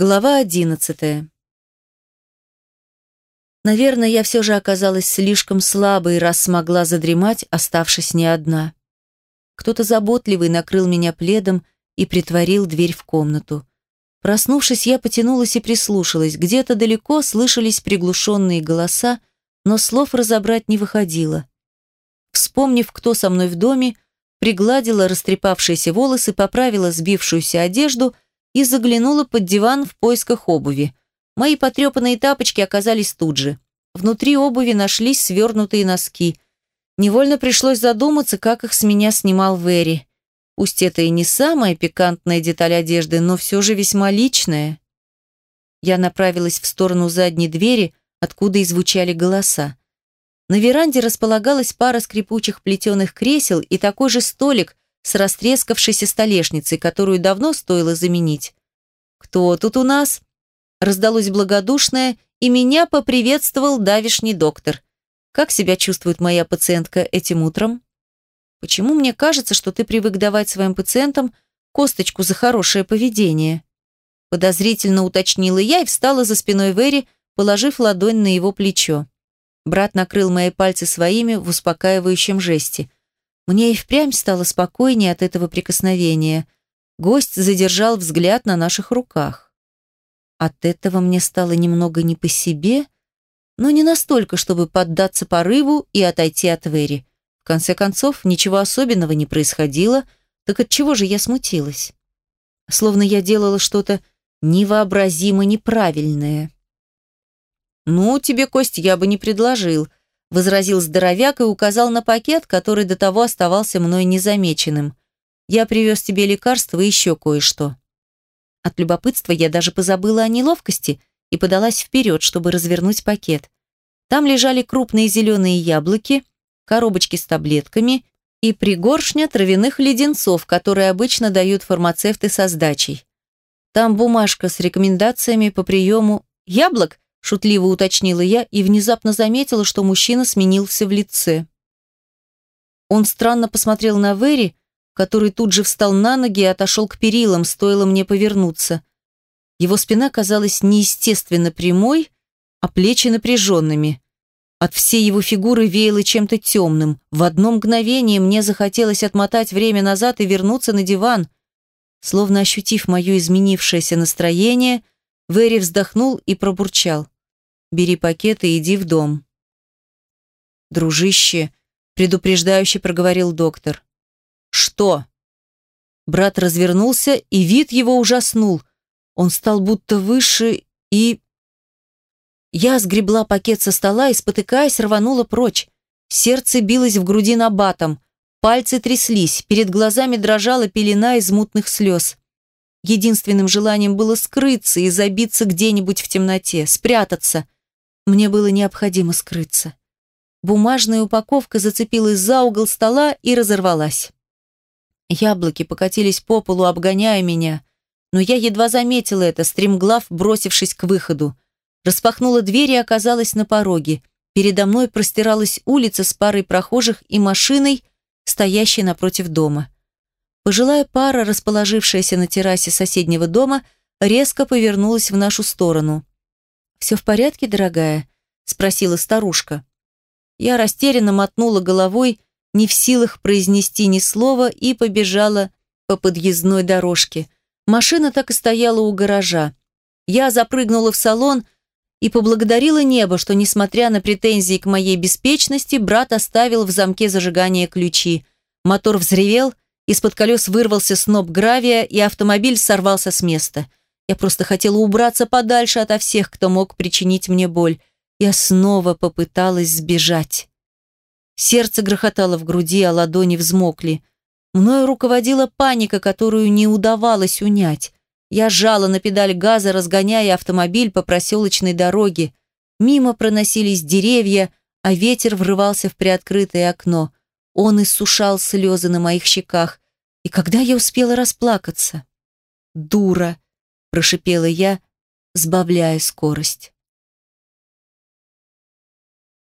Глава одиннадцатая. Наверное, я все же оказалась слишком слабой, раз смогла задремать, оставшись не одна. Кто-то заботливый накрыл меня пледом и притворил дверь в комнату. Проснувшись, я потянулась и прислушалась. Где-то далеко слышались приглушенные голоса, но слов разобрать не выходило. Вспомнив, кто со мной в доме, пригладила растрепавшиеся волосы, поправила сбившуюся одежду – и заглянула под диван в поисках обуви. Мои потрепанные тапочки оказались тут же. Внутри обуви нашлись свернутые носки. Невольно пришлось задуматься, как их с меня снимал Вэри. Пусть это и не самая пикантная деталь одежды, но все же весьма личная. Я направилась в сторону задней двери, откуда и звучали голоса. На веранде располагалась пара скрипучих плетеных кресел и такой же столик, с растрескавшейся столешницей, которую давно стоило заменить. «Кто тут у нас?» Раздалось благодушное, и меня поприветствовал давишний доктор. «Как себя чувствует моя пациентка этим утром?» «Почему мне кажется, что ты привык давать своим пациентам косточку за хорошее поведение?» Подозрительно уточнила я и встала за спиной Вэри, положив ладонь на его плечо. Брат накрыл мои пальцы своими в успокаивающем жесте – мне и впрямь стало спокойнее от этого прикосновения. Гость задержал взгляд на наших руках. От этого мне стало немного не по себе, но не настолько, чтобы поддаться порыву и отойти от Вэри. В конце концов, ничего особенного не происходило, так от чего же я смутилась? Словно я делала что-то невообразимо неправильное. «Ну, тебе, Кость, я бы не предложил», возразил здоровяк и указал на пакет, который до того оставался мной незамеченным. «Я привез тебе лекарство и еще кое-что». От любопытства я даже позабыла о неловкости и подалась вперед, чтобы развернуть пакет. Там лежали крупные зеленые яблоки, коробочки с таблетками и пригоршня травяных леденцов, которые обычно дают фармацевты со сдачей. Там бумажка с рекомендациями по приему яблок шутливо уточнила я и внезапно заметила, что мужчина сменился в лице. Он странно посмотрел на Вэри, который тут же встал на ноги и отошел к перилам, стоило мне повернуться. Его спина казалась неестественно прямой, а плечи напряженными. От всей его фигуры веяло чем-то темным. В одно мгновение мне захотелось отмотать время назад и вернуться на диван. Словно ощутив мое изменившееся настроение – Вэри вздохнул и пробурчал. «Бери пакет и иди в дом». «Дружище», — предупреждающе проговорил доктор. «Что?» Брат развернулся, и вид его ужаснул. Он стал будто выше и... Я сгребла пакет со стола и, спотыкаясь, рванула прочь. Сердце билось в груди набатом. Пальцы тряслись, перед глазами дрожала пелена из мутных слез. Единственным желанием было скрыться и забиться где-нибудь в темноте, спрятаться. Мне было необходимо скрыться. Бумажная упаковка зацепилась за угол стола и разорвалась. Яблоки покатились по полу, обгоняя меня, но я едва заметила это, стремглав, бросившись к выходу. Распахнула дверь и оказалась на пороге. Передо мной простиралась улица с парой прохожих и машиной, стоящей напротив дома. Пожилая пара, расположившаяся на террасе соседнего дома, резко повернулась в нашу сторону. «Все в порядке, дорогая?» – спросила старушка. Я растерянно мотнула головой, не в силах произнести ни слова, и побежала по подъездной дорожке. Машина так и стояла у гаража. Я запрыгнула в салон и поблагодарила небо, что, несмотря на претензии к моей беспечности, брат оставил в замке зажигания ключи. Мотор взревел – из-под колес вырвался сноп гравия, и автомобиль сорвался с места. Я просто хотела убраться подальше ото всех, кто мог причинить мне боль. Я снова попыталась сбежать. Сердце грохотало в груди, а ладони взмокли. Мною руководила паника, которую не удавалось унять. Я жала на педаль газа, разгоняя автомобиль по проселочной дороге. Мимо проносились деревья, а ветер врывался в приоткрытое окно. Он иссушал слезы на моих щеках. И когда я успела расплакаться? «Дура!» – прошипела я, сбавляя скорость.